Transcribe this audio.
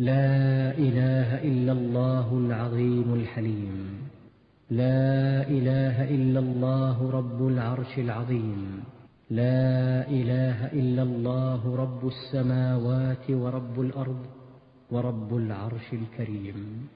لا إله إلا الله العظيم الحليم. لا إله إلا الله رب العرش العظيم. لا إله إلا الله رب السماوات ورب الأرض ورب العرش الكريم.